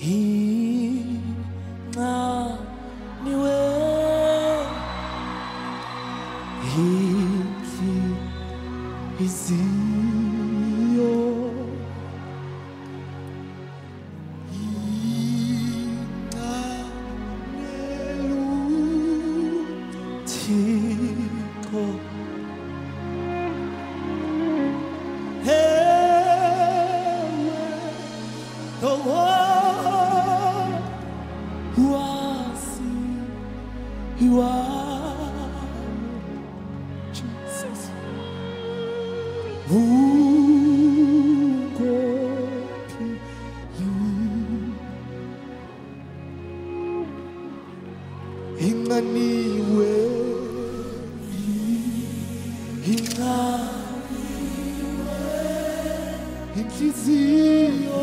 incaniwe inhliziyo iwayo Jesus. Ukophi inganiwe inganiwe inhliziyo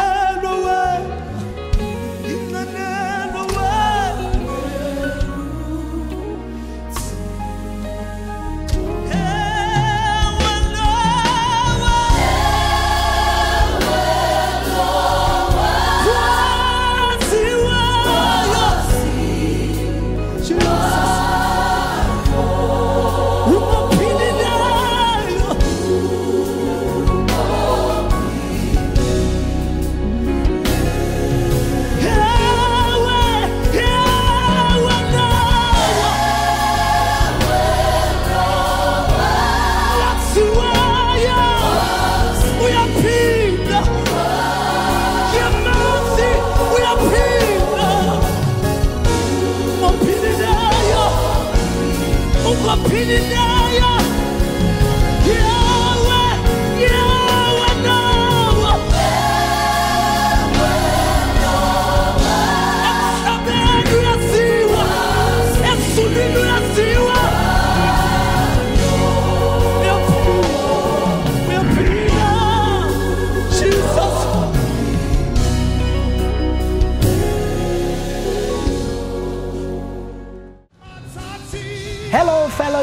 Ungophilileyo Yawe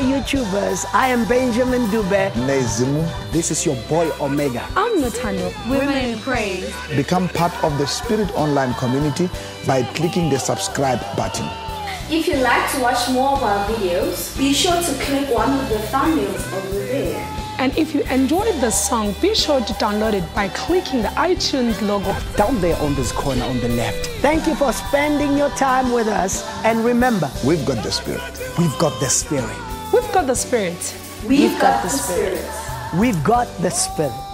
Hello, fellow YouTubers. I am Benjamin Dube. Nezimu. This is your boy Omega. I'm Nathaniel. Women in Praise. Become part of the Spirit Online community by clicking the subscribe button. If you'd like to watch more of our videos, be sure to click one of the thumbnails over there. And if you enjoyed the song, be sure to download it by clicking the iTunes logo. Down there on this corner on the left. Thank you for spending your time with us. And remember, We've got the Spirit. we've got the Spirit. We've got the Spirit. We've got the Spirit. We've got the Spirit.